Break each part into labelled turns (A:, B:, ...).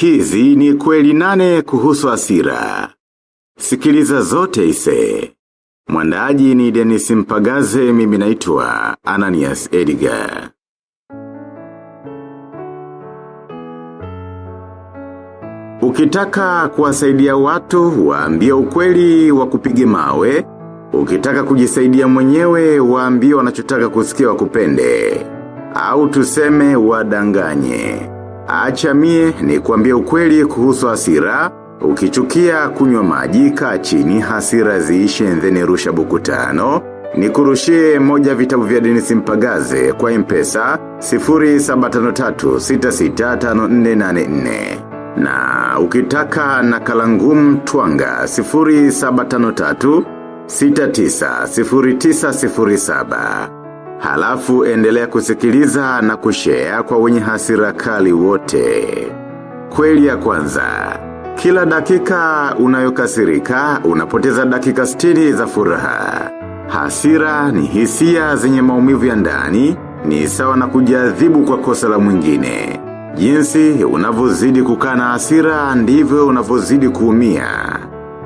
A: Hizi ni kweli nane kuhusu asira. Sikiliza zote ise. Mwandaji ni Dennis Mpagaze mimi naitwa Ananias Edgar. Ukitaka kuwasaidia watu waambie ukweli wa kupige mawe, ukitaka kujisaidia mwenyewe waambie wanachotaka kusikia wakupende, au tuseme wadanganye. Acha mie ni kuambia ukweli kuhusu hasira, ukichukia kunywa maji kaa chini hasira ziishe then rusha buku tano, nikurushie moja vitabu vya Dennis Mpagaze kwa mpesa 0753665484. Na ukitaka nakala ngumu twanga 0753 690907. Halafu endelea kusikiliza na kushare kwa wenye hasira kali wote. Kweli ya kwanza. Kila dakika unayokasirika, unapoteza dakika 60 za furaha. Hasira ni hisia zenye maumivu ya ndani, ni sawa na kujadhibu kwa kosa la mwingine. Jinsi unavozidi kukana hasira ndivyo unavozidi kuumia.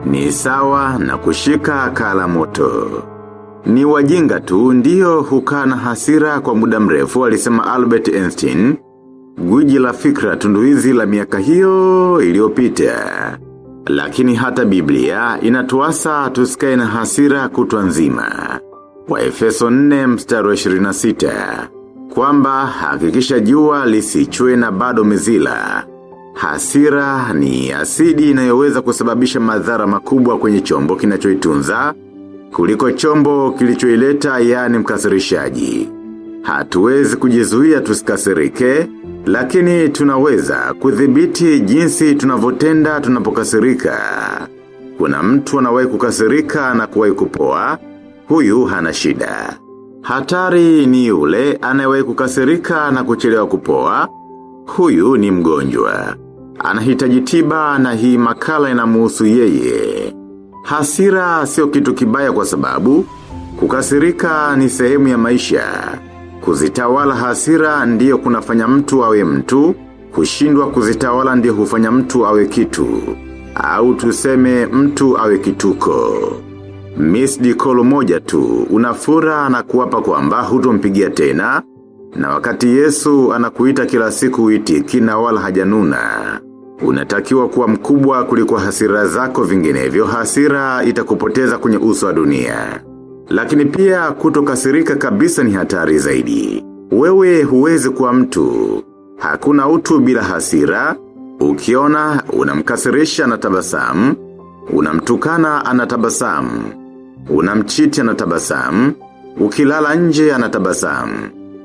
A: Ni sawa na kushika kala moto. Ni wajinga tu ndio na hasira kwa muda mrefu alisema Albert Einstein. Gwiji la fikra tunduizi la miaka hiyo iliyopita. Lakini hata Biblia inatuasa tusikae na hasira kutwa nzima. Efeso 4 mstari wa 26 kwamba hakikisha jua lisichwe na bado mezila. Hasira ni asidi inayoweza kusababisha madhara makubwa kwenye chombo kinachoitunza kuliko chombo kilichoileta yani mkasirishaji. Hatuwezi kujizuia tusikasirike, lakini tunaweza kudhibiti jinsi tunavotenda tunapokasirika. Kuna mtu anawahi kukasirika na kuwahi kupoa, huyu hana shida. Hatari ni yule anayewahi kukasirika na kuchelewa kupoa, huyu ni mgonjwa. Anahitaji tiba na hii makala inamuhusu yeye. Hasira sio kitu kibaya kwa sababu, kukasirika ni sehemu ya maisha. Kuzitawala hasira ndiyo kunafanya mtu awe mtu, kushindwa kuzitawala ndiyo hufanya mtu awe kitu. Au tuseme mtu awe kituko. Miss Dikolo moja tu, unafura na kuwapa kwamba hutompigia tena, na wakati Yesu anakuita kila siku iti na wala hajanuna. Unatakiwa kuwa mkubwa kuliko hasira zako vinginevyo hasira itakupoteza kwenye uso wa dunia. Lakini pia kutokasirika kabisa ni hatari zaidi. Wewe huwezi kuwa mtu. Hakuna utu bila hasira. Ukiona unamkasirisha na tabasamu. Unamtukana anatabasamu. Unamchiti anatabasamu. Ukilala nje anatabasamu.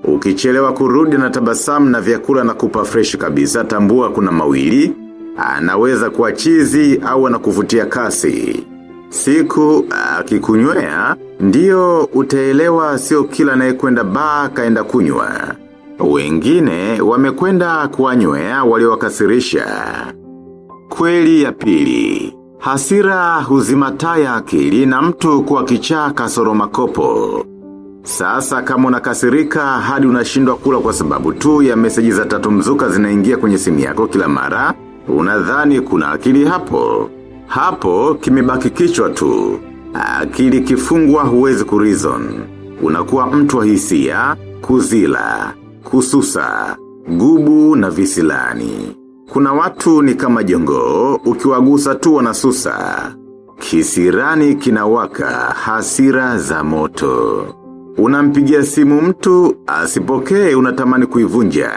A: Ukichelewa kurudi na tabasamu na vyakula na kupa fresh kabisa tambua kuna mawili. Anaweza kuwa chizi au anakuvutia kasi. Siku akikunywea ndiyo utaelewa sio kila anayekwenda baa kaenda kunywa. Wengine wamekwenda kuwanywea waliowakasirisha. Kweli ya pili. Hasira huzimataya akili na mtu kuwa kichaa kasoro makopo. Sasa kama unakasirika hadi unashindwa kula kwa sababu tu ya meseji za tatu mzuka zinaingia kwenye simu yako kila mara, unadhani kuna akili hapo. Hapo kimebaki kichwa tu. Akili kifungwa huwezi kurizon. Unakuwa mtu wa hisia, kuzila, kususa, gubu na visilani. Kuna watu ni kama jongo, ukiwagusa tu wanasusa. Kisirani kinawaka hasira za moto. Unampigia simu mtu, asipokee unatamani kuivunja.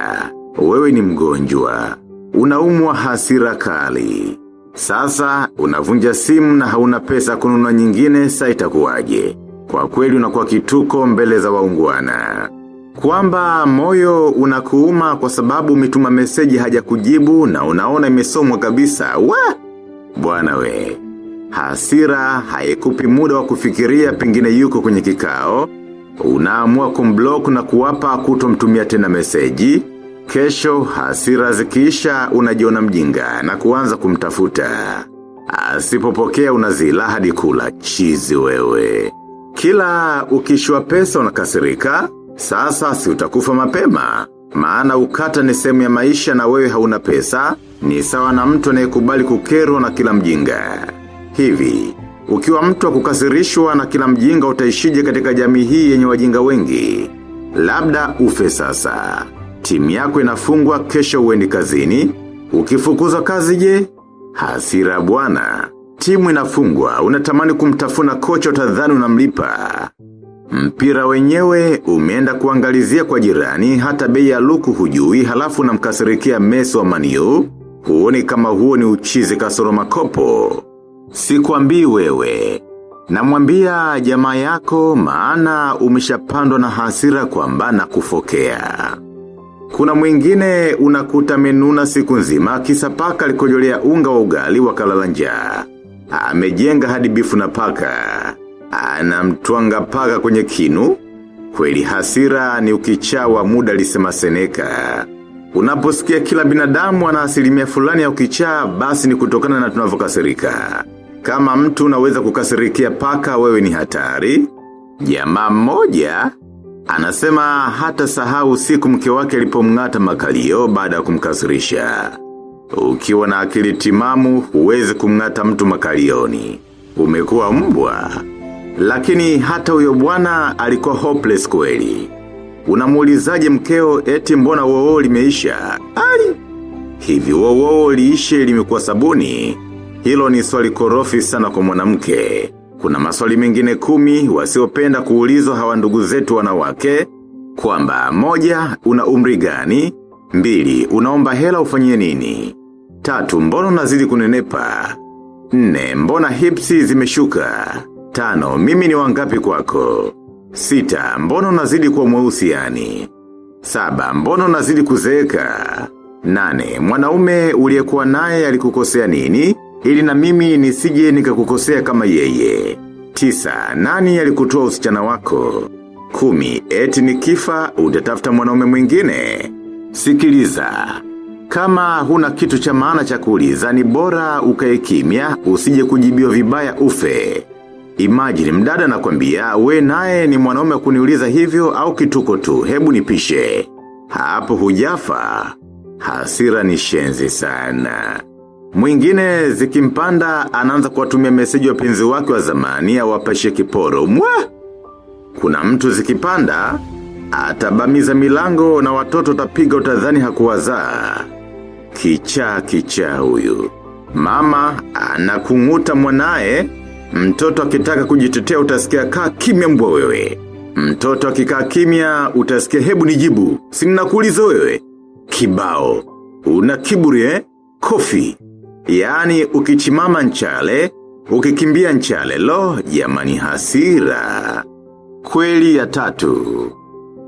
A: Wewe ni mgonjwa. Unaumwa hasira kali. Sasa, unavunja simu na hauna pesa kununua nyingine saita itakuwaje. Kwa kweli unakuwa kituko mbele za waungwana. Kwamba moyo unakuuma kwa sababu umetuma meseji haja kujibu na unaona imesomwa kabisa. Wa! Bwana we. Hasira haikupi muda wa kufikiria pengine yuko kwenye kikao. Unaamua kumblock na kuwapa kutomtumia tena meseji. Kesho hasira zikiisha unajiona mjinga na kuanza kumtafuta. Asipopokea unazila hadi kula chizi wewe. Kila ukishwa pesa unakasirika, sasa si utakufa mapema. Maana ukata ni sehemu ya maisha na wewe hauna pesa, ni sawa na mtu anayekubali kukerwa na kila mjinga. Hivi, ukiwa mtu wa kukasirishwa na kila mjinga utaishije katika jamii hii yenye wajinga wengi, labda ufe sasa. Timu yako inafungwa kesho uendi kazini, ukifukuzwa kazi je? Hasira bwana. Timu inafungwa, unatamani kumtafuna kocha utadhani unamlipa. Mpira wenyewe umeenda kuangalizia kwa jirani hata bei ya luku hujui halafu unamkasirikia meso wa maniu, huoni kama huo ni uchizi kasoro makopo. Sikuambii wewe. Namwambia jamaa yako maana umeshapandwa na hasira kwamba na kufokea. Kuna mwingine unakuta menuna siku nzima kisa paka likojolea unga wa ugali wakalala njaa. Amejenga hadi bifu na paka. Anamtwanga paka kwenye kinu. Kweli hasira ni ukichawa wa muda lisema seneka. Unaposikia kila binadamu ana asilimia fulani ya ukichaa basi ni kutokana na tunavyokasirika. Kama mtu unaweza kukasirikia paka wewe ni hatari. Jamaa mmoja Anasema hata sahau siku mke wake alipomng'ata makalio baada ya kumkasirisha. Ukiwa na akili timamu huwezi kumng'ata mtu makalioni. Umekuwa mbwa. Lakini hata huyo bwana alikuwa hopeless kweli. Unamuulizaje mkeo eti mbona wowo limeisha? Ali. Hivi wowo liishe limekuwa sabuni. Hilo ni swali korofi sana kwa mwanamke. Kuna maswali mengine kumi wasiopenda kuulizwa hawa ndugu zetu wanawake, kwamba moja, una umri gani, mbili, unaomba hela ufanyie nini, tatu, mbona unazidi kunenepa, nne, mbona hipsi zimeshuka, tano, mimi ni wangapi kwako, sita, mbona unazidi kuwa mweusi yani, saba, mbona unazidi kuzeeka, nane, mwanaume uliyekuwa naye alikukosea nini, ili na mimi nisije nikakukosea kama yeye. Tisa, nani alikutoa usichana wako? Kumi, eti nikifa utatafuta mwanaume mwingine. Sikiliza. Kama huna kitu cha maana cha kuuliza ni bora ukae kimya usije kujibiwa vibaya ufe. Imagine mdada nakwambia we naye ni mwanaume kuniuliza hivyo au kituko tu hebu nipishe. Hapo hujafa. Hasira ni shenzi sana. Mwingine zikimpanda anaanza kuwatumia meseji wapenzi wake wa zamani awapashe kiporo. Mwa! Kuna mtu zikipanda, atabamiza milango na watoto tapiga utadhani hakuwazaa. Kicha kicha huyu. Mama anakunguta mwanae, mtoto akitaka kujitetea utasikia kaa kimya mbwa wewe. Mtoto akikaa kimya utasikia hebu nijibu, sinakuuliza wewe. Kibao, una kiburi eh? Kofi. Yaani ukichimama nchale, ukikimbia nchale, lo, jamani hasira. Kweli ya tatu.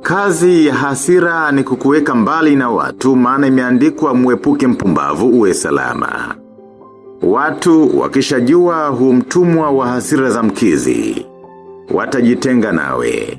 A: Kazi ya hasira ni kukuweka mbali na watu maana imeandikwa muepuke mpumbavu uwe salama. Watu wakishajua humtumwa wa hasira za mkizi. Watajitenga nawe.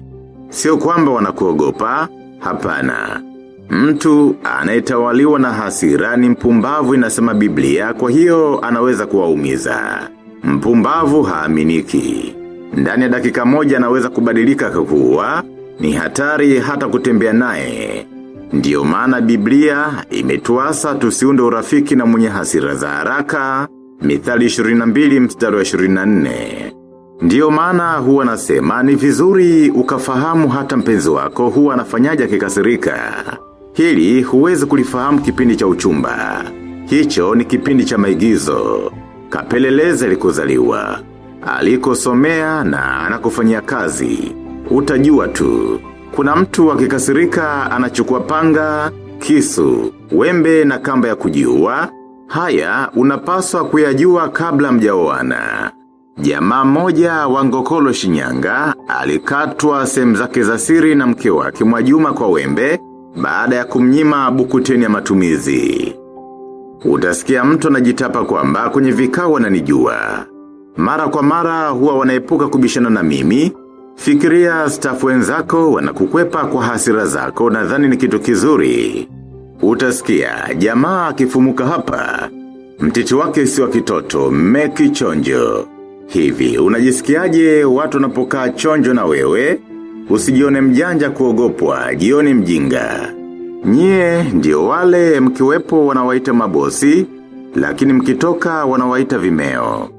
A: Sio kwamba wanakuogopa, hapana. Mtu anayetawaliwa na hasira ni mpumbavu inasema Biblia kwa hiyo anaweza kuwaumiza. Mpumbavu haaminiki. Ndani ya dakika moja anaweza kubadilika kuwa, ni hatari hata kutembea naye. Ndiyo maana Biblia imetuasa tusiunde urafiki na mwenye hasira za haraka, mithali 22 mstari wa 24. Ndiyo maana huwa nasema ni vizuri ukafahamu hata mpenzi wako huwa anafanyaje akikasirika. Hili huwezi kulifahamu kipindi cha uchumba. Hicho ni kipindi cha maigizo. Kapeleleze alikuzaliwa. Alikosomea na anakufanyia kazi. Utajua tu. Kuna mtu akikasirika anachukua panga, kisu, wembe na kamba ya kujiua. Haya unapaswa kuyajua kabla mjaoana. Jamaa mmoja wa ngokolo shinyanga alikatwa sehemu zake za siri na mke wake Mwajuma kwa wembe baada ya kumnyima bukuteni ya matumizi. Utasikia mtu anajitapa kwamba kwenye vikao wananijua. Mara kwa mara huwa wanaepuka kubishana na mimi. Fikiria staff wenzako wanakukwepa kwa hasira zako nadhani ni kitu kizuri. Utasikia jamaa akifumuka hapa. Mtiti wake si wa kitoto, meki chonjo. Hivi, unajisikiaje watu wanapokaa chonjo na wewe? Usijione mjanja kuogopwa, jioni mjinga. Nye, ndio wale mkiwepo wanawaita mabosi, lakini mkitoka wanawaita vimeo.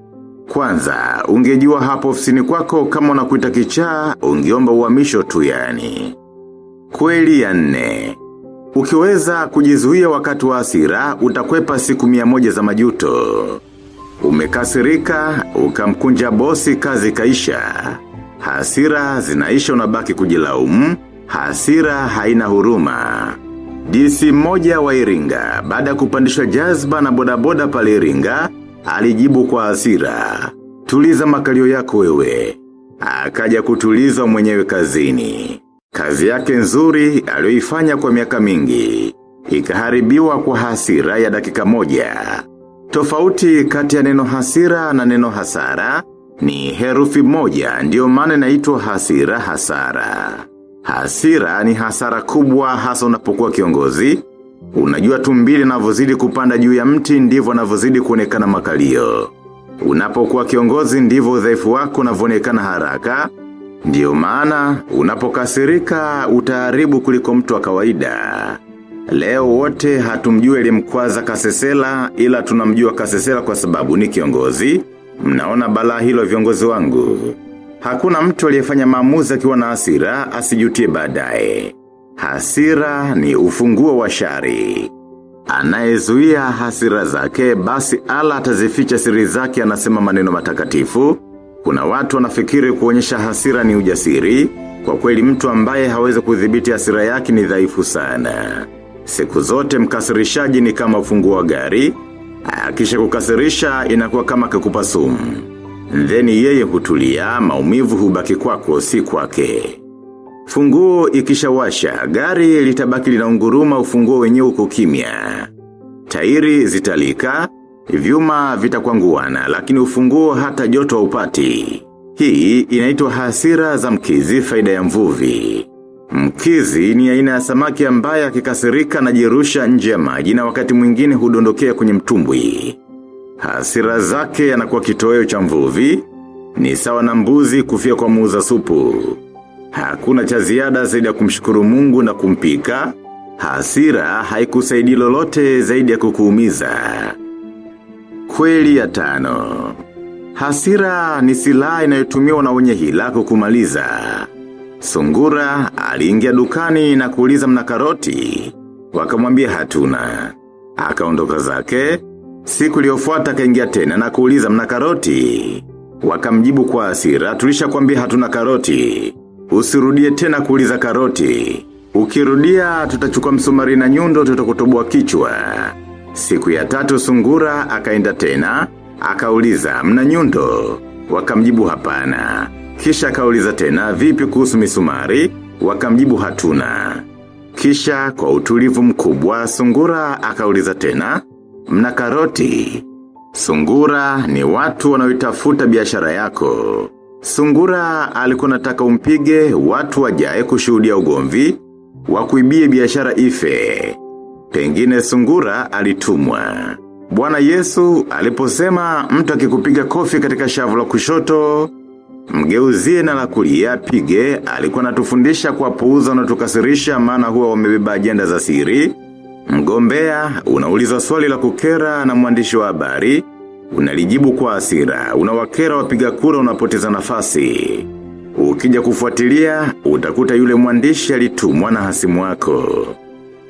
A: Kwanza, ungejua hapo ofisini kwako kama unakuita kichaa, ungeomba uhamisho tu yani. Kweli ya nne. Ukiweza kujizuia wakati wa asira utakwepa siku mia moja za majuto. Umekasirika, ukamkunja bosi kazi kaisha. Hasira zinaisha unabaki kujilaumu, hasira haina huruma. DC mmoja wa Iringa, baada ya kupandishwa jazba na bodaboda pale Iringa, alijibu kwa hasira. Tuliza makalio yako wewe. Akaja kutulizwa mwenyewe kazini. Kazi yake nzuri aliyoifanya kwa miaka mingi. Ikaharibiwa kwa hasira ya dakika moja. Tofauti kati ya neno hasira na neno hasara ni herufi moja ndio maana inaitwa hasira hasara. Hasira ni hasara kubwa hasa unapokuwa kiongozi. Unajua tumbili navozidi kupanda juu ya mti ndivyo navozidi kuonekana makalio. Unapokuwa kiongozi ndivyo udhaifu wako unavyoonekana haraka. Ndiyo maana unapokasirika utaharibu kuliko mtu wa kawaida. Leo wote hatumjui elimkwaza kasesela ila tunamjua kasesela kwa sababu ni kiongozi. Mnaona balaa hilo viongozi wangu. Hakuna mtu aliyefanya maamuzi akiwa na hasira asijutie baadaye. Hasira ni ufunguo wa shari. Anayezuia hasira zake basi ala atazificha siri zake anasema maneno matakatifu. Kuna watu wanafikiri kuonyesha hasira ni ujasiri. Kwa kweli mtu ambaye hawezi kudhibiti hasira yake ni dhaifu sana. Siku zote mkasirishaji ni kama ufunguo wa gari. Akisha kukasirisha inakuwa kama kikupa sumu. Theni yeye hutulia maumivu hubaki kwako si kwake. Funguo ikishawasha, gari litabaki linaunguruma ufunguo wenyewe uko kimya. Tairi zitalika, vyuma vitakwanguana lakini ufunguo hata joto haupati. Hii inaitwa hasira za mkizi faida ya mvuvi. Mkizi ni aina ya samaki ambaye akikasirika na jirusha nje ya maji na wakati mwingine hudondokea kwenye mtumbwi. Hasira zake yanakuwa kitoweo cha mvuvi, ni sawa na mbuzi kufia kwa muuza supu. Hakuna cha ziada zaidi ya kumshukuru mungu na kumpika, hasira haikusaidii lolote zaidi ya kukuumiza. Kweli ya tano. Hasira ni silaha inayotumiwa na wenye hila kukumaliza. Sungura aliingia dukani na kuuliza mna karoti. Wakamwambia hatuna. Akaondoka zake. Siku iliyofuata kaingia tena na kuuliza mna karoti. Wakamjibu kwa hasira tulisha kwambia hatuna karoti. Usirudie tena kuuliza karoti. Ukirudia tutachukua msumari na nyundo tutakutoboa kichwa. Siku ya tatu sungura akaenda tena. Akauliza mna nyundo. Wakamjibu hapana. Kisha akauliza tena vipi kuhusu misumari, wakamjibu hatuna. Kisha kwa utulivu mkubwa, sungura akauliza tena, mna karoti. Sungura ni watu wanaoitafuta biashara yako. Sungura alikuwa nataka umpige watu wajae kushuhudia ugomvi, wakuibie biashara ife. Pengine sungura alitumwa. Bwana Yesu aliposema mtu akikupiga kofi katika shavu la kushoto, Mgeuzie na la kulia pige alikuwa natufundisha kwa puuza na tukasirisha maana huwa wamebeba ajenda za siri. Mgombea, unauliza swali la kukera na mwandishi wa habari, unalijibu kwa asira, unawakera wapiga kura unapoteza nafasi. Ukija kufuatilia, utakuta yule mwandishi alitumwa na hasimu wako.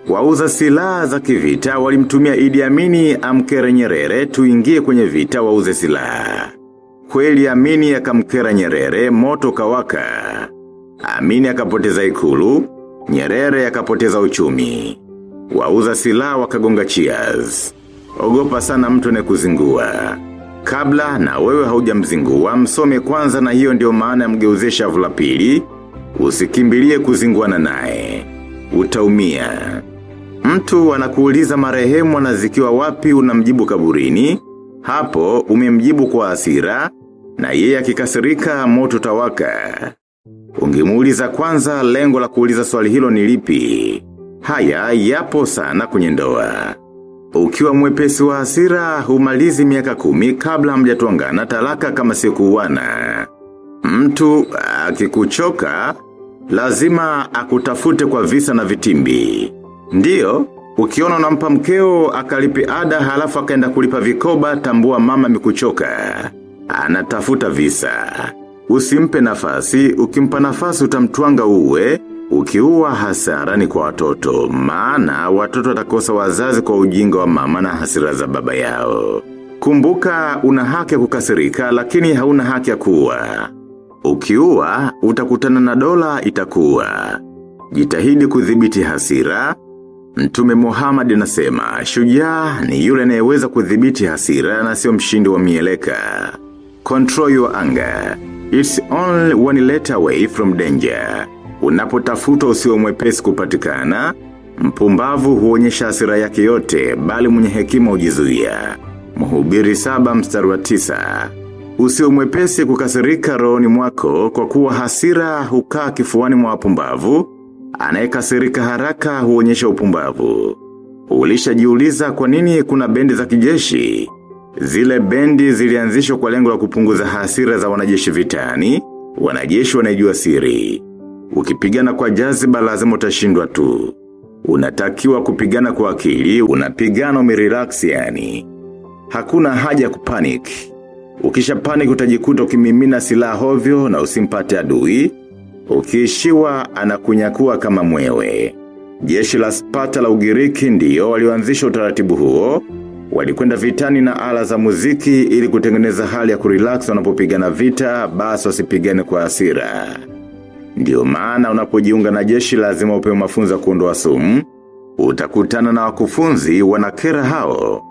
A: Wauza silaha za kivita walimtumia Idi Amini amkere Nyerere tuingie kwenye vita wauze silaha. Kweli Amini akamkera Nyerere moto kawaka. Amini akapoteza ikulu, Nyerere akapoteza uchumi. Wauza silaha wakagonga cheers. Ogopa sana mtu anekuzingua. Kabla na wewe haujamzingua msome kwanza na hiyo ndio maana mgeuzesha vula la pili, usikimbilie kuzinguana naye. Utaumia. Mtu anakuuliza marehemu anazikiwa wapi unamjibu kaburini, hapo umemjibu kwa hasira na yeye akikasirika moto tawaka. Ungemuuliza kwanza lengo la kuuliza swali hilo ni lipi. Haya yapo sana kwenye ndoa. Ukiwa mwepesi wa hasira humalizi miaka kumi kabla hamjatuangana talaka kama sikuuana. Mtu akikuchoka lazima akutafute kwa visa na vitimbi. Ndiyo, ukiona unampa mkeo akalipi ada halafu akaenda kulipa vikoba tambua mama mikuchoka. Anatafuta visa. Usimpe nafasi, ukimpa nafasi utamtuanga uwe, ukiua hasara ni kwa watoto, maana watoto watakosa wazazi kwa ujinga wa mama na hasira za baba yao. Kumbuka una haki ya kukasirika lakini hauna haki ya kuwa. Ukiua, utakutana na dola itakuwa. Jitahidi kudhibiti hasira. Mtume Muhammad anasema, shujaa ni yule anayeweza kudhibiti hasira na sio mshindi wa mieleka. Control your anger. It's only one letter away from danger. Unapotafuta usio mwepesi kupatikana, mpumbavu huonyesha hasira yake yote, bali mwenye hekima hujizuia. Mhubiri saba mstari wa tisa. Usio mwepesi kukasirika rooni mwako kwa kuwa hasira hukaa kifuani mwa wapumbavu, anayekasirika haraka huonyesha upumbavu. Ulishajiuliza kwa nini kuna bendi za kijeshi? Zile bendi zilianzishwa kwa lengo la kupunguza hasira za wanajeshi vitani, wanajeshi wanaijua siri. Ukipigana kwa jaziba lazima utashindwa tu. Unatakiwa kupigana kwa akili, unapigana umerelax yani. Hakuna haja kupanik. Ukisha panic utajikuta ukimimina silaha hovyo na usimpate adui. Ukishiwa anakunyakua kama mwewe. Jeshi la spata la Ugiriki ndiyo walioanzisha utaratibu huo. Walikwenda vitani na ala za muziki ili kutengeneza hali ya kurelax wanapopigana vita, basi wasipigane kwa hasira. Ndiyo maana unapojiunga na jeshi lazima upewe mafunzo ya kuondoa sumu. Utakutana na wakufunzi wanakera hao.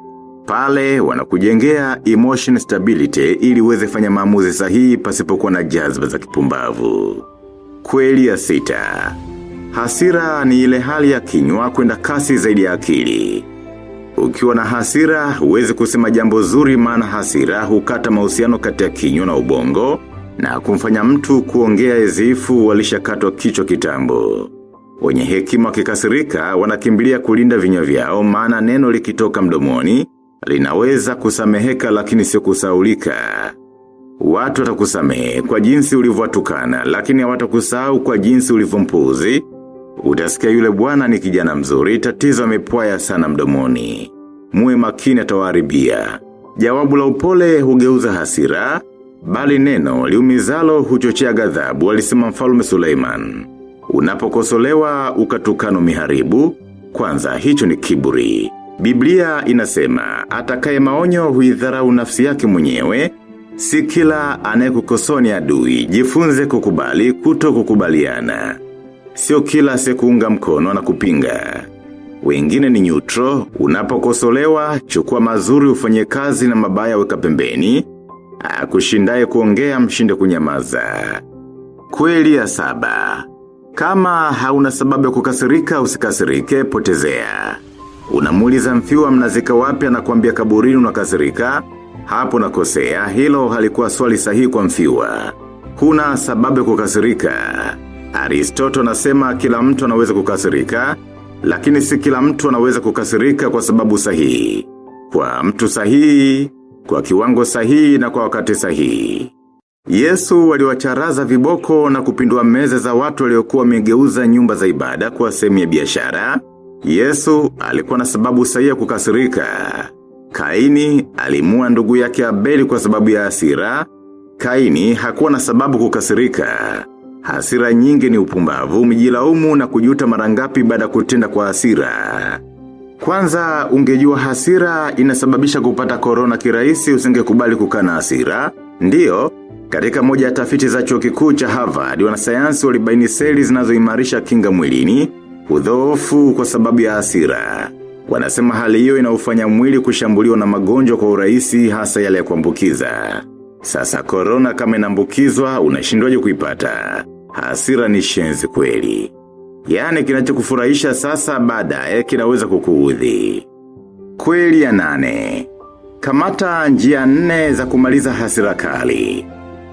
A: Pale wanakujengea emotion stability ili uweze fanya maamuzi sahihi pasipokuwa na jazba za kipumbavu. Kweli ya sita. Hasira ni ile hali ya kinywa kwenda kasi zaidi ya akili. Ukiwa na hasira, huwezi kusema jambo zuri maana hasira hukata mahusiano kati ya kinywa na ubongo na kumfanya mtu kuongea ezifu walishakatwa kichwa kitambo. Wenye hekima wakikasirika wanakimbilia kulinda vinywa vyao maana neno likitoka mdomoni, linaweza kusameheka lakini sio kusaulika. Watu watakusamehe kwa jinsi ulivyowatukana lakini hawatakusahau kwa jinsi ulivyompuzi. Utasikia yule bwana ni kijana mzuri, tatizo amepwaya sana mdomoni. Muwe makini atawaharibia. Jawabu la upole hugeuza hasira, bali neno liumizalo huchochea ghadhabu alisema mfalme Suleiman. Unapokosolewa ukatukano miharibu, kwanza hicho ni kiburi. Biblia inasema, atakaye maonyo huidharau nafsi yake mwenyewe, si kila anayekukosoa ni adui, jifunze kukubali kuto kukubaliana. Sio kila sekuunga mkono na kupinga. Wengine ni neutral, unapokosolewa, chukua mazuri ufanye kazi na mabaya weka pembeni, kushindaye kuongea mshinde kunyamaza. Kweli ya saba. Kama hauna sababu ya kukasirika usikasirike, potezea. unamuliza mfiwa mnazika wapi anakuambia kaburini unakasirika, hapo nakosea, hilo halikuwa swali sahihi kwa mfiwa. Huna sababu ya kukasirika. Aristoto nasema kila mtu anaweza kukasirika, lakini si kila mtu anaweza kukasirika kwa sababu sahihi. Kwa mtu sahihi, kwa kiwango sahihi na kwa wakati sahihi. Yesu waliwacharaza viboko na kupindua meza za watu waliokuwa wamegeuza nyumba za ibada kwa sehemu ya biashara. Yesu alikuwa na sababu sahihi ya kukasirika. Kaini alimua ndugu yake Abeli kwa sababu ya hasira. Kaini hakuwa na sababu kukasirika. Hasira nyingi ni upumbavu, mjilaumu na kujuta marangapi baada kutenda kwa hasira. Kwanza ungejua hasira inasababisha kupata korona kirahisi usingekubali kukaa na hasira. Ndiyo, katika moja ya tafiti za chuo kikuu cha Harvard, wanasayansi walibaini seli zinazoimarisha kinga mwilini, udhoofu kwa sababu ya hasira. Wanasema hali hiyo inaufanya mwili kushambuliwa na magonjwa kwa urahisi hasa yale ya kuambukiza. Sasa korona kama inambukizwa unashindwaje kuipata. Hasira ni shenzi kweli. Yani kinachokufurahisha sasa baadaye kinaweza kukuudhi. Kweli ya nane. Kamata njia nne za kumaliza hasira kali.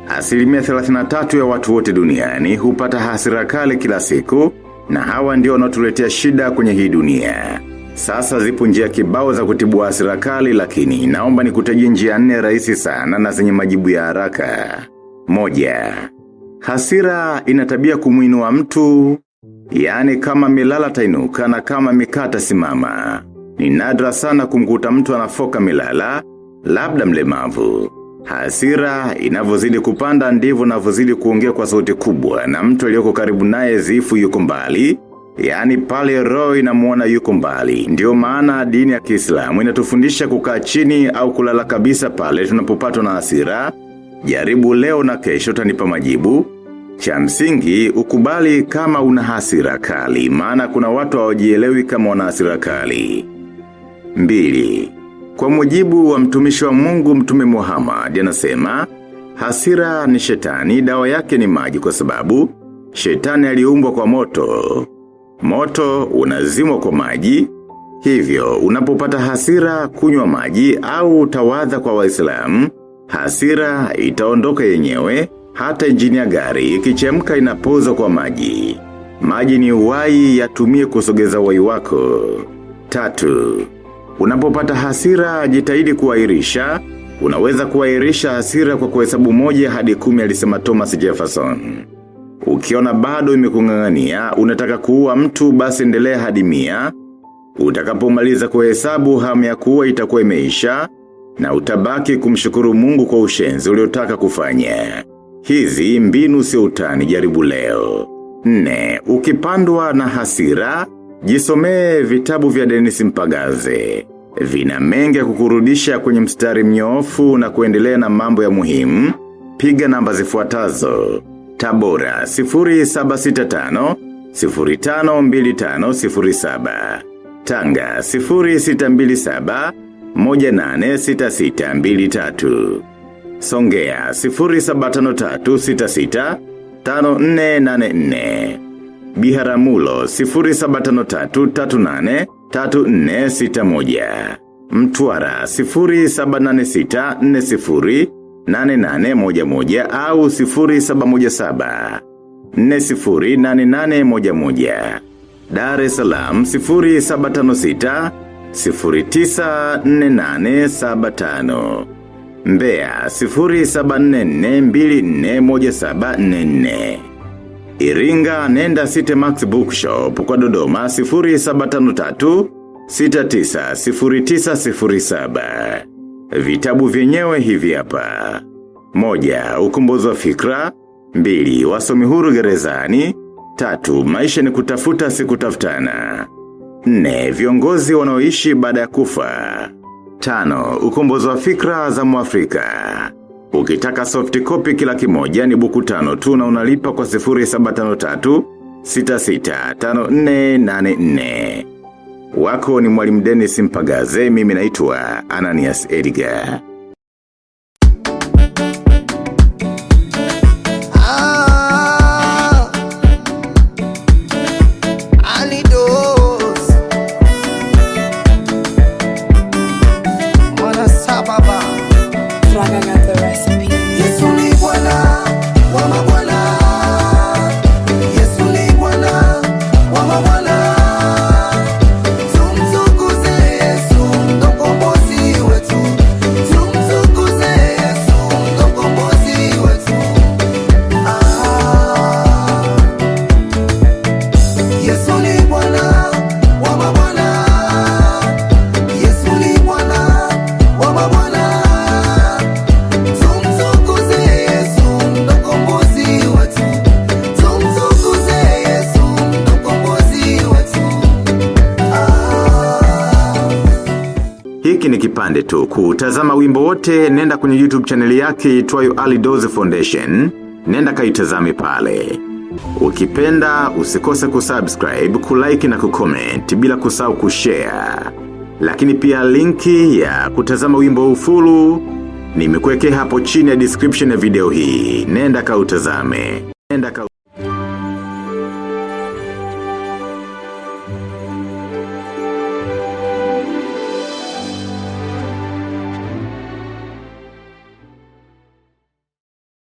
A: Asilimia 33 ya watu wote duniani hupata hasira kali kila siku na hawa ndio wanaotuletea shida kwenye hii dunia. Sasa zipo njia kibao za kutibu hasira kali lakini naomba nikutajie njia nne rahisi sana na zenye majibu ya haraka. Moja. Hasira inatabia kumuinua mtu yani kama milala tainuka na kama mikata simama. Ni nadra sana kumkuta mtu anafoka milala, labda mlemavu. Hasira inavyozidi kupanda ndivyo navyozidi kuongea kwa sauti kubwa na mtu aliyoko karibu naye zifu yuko mbali, yaani pale roho inamuona yuko mbali. Ndio maana dini ya Kiislamu inatufundisha kukaa chini au kulala kabisa pale tunapopatwa na hasira. Jaribu leo na kesho tanipa majibu. Cha msingi ukubali kama una hasira kali, maana kuna watu hawajielewi kama wana hasira kali. Mbili, kwa mujibu wa mtumishi wa mungu mtume Muhammad anasema, hasira ni shetani, dawa yake ni maji kwa sababu, shetani aliumbwa kwa moto. Moto unazimwa kwa maji, hivyo unapopata hasira kunywa maji au utawadha kwa waislamu, hasira itaondoka yenyewe, hata injini ya gari ikichemka inapoza kwa maji. Maji ni uhai yatumie kusogeza wai wako. Tatu, Unapopata hasira jitahidi kuairisha, unaweza kuairisha hasira kwa kuhesabu moja hadi kumi alisema Thomas Jefferson. Ukiona bado imekungangania, unataka kuua mtu basi endelea hadi mia, utakapomaliza kuhesabu hamu ya kuua itakuwa imeisha, na utabaki kumshukuru mungu kwa ushenzi uliotaka kufanya. Hizi mbinu sio utani jaribu leo. Nne, ukipandwa na hasira, Jisomee vitabu vya Dennis Mpagaze. Vina mengi ya kukurudisha kwenye mstari mnyofu na kuendelea na mambo ya muhimu. Piga namba zifuatazo. Tabora 0765 052507. Tanga 0627 186623. Songea 075366 5484. Biharamulo 0753383461. Mtuara 0786408811 au 0717 408811. Dar es Salaam 0756 094875. Mbeya 0744241744. Iringa nenda site Max Bookshop kwa Dodoma 0753 690907. Vitabu vyenyewe hivi hapa. Moja, ukumbozo wa fikra. Mbili, wasomi huru gerezani. Tatu, maisha ni kutafuta si kutafutana. Nne, viongozi wanaoishi baada ya kufa. Tano, ukombozi wa fikra za muafrika. Ukitaka soft copy kila kimoja ni buku tano tu na unalipa kwa 0753 665484. Wako ni mwalimu Dennis Mpagaze, mimi naitwa Ananias Edgar. Kipande tu kutazama wimbo wote nenda kwenye YouTube channel yake itwayo Ali Doze Foundation, nenda kaitazame pale. Ukipenda usikose kusubscribe, kulike na kucomment bila kusahau kushare. Lakini pia linki ya kutazama wimbo ufulu nimekuwekea hapo chini ya description ya video hii. Nenda kautazame. Nenda ka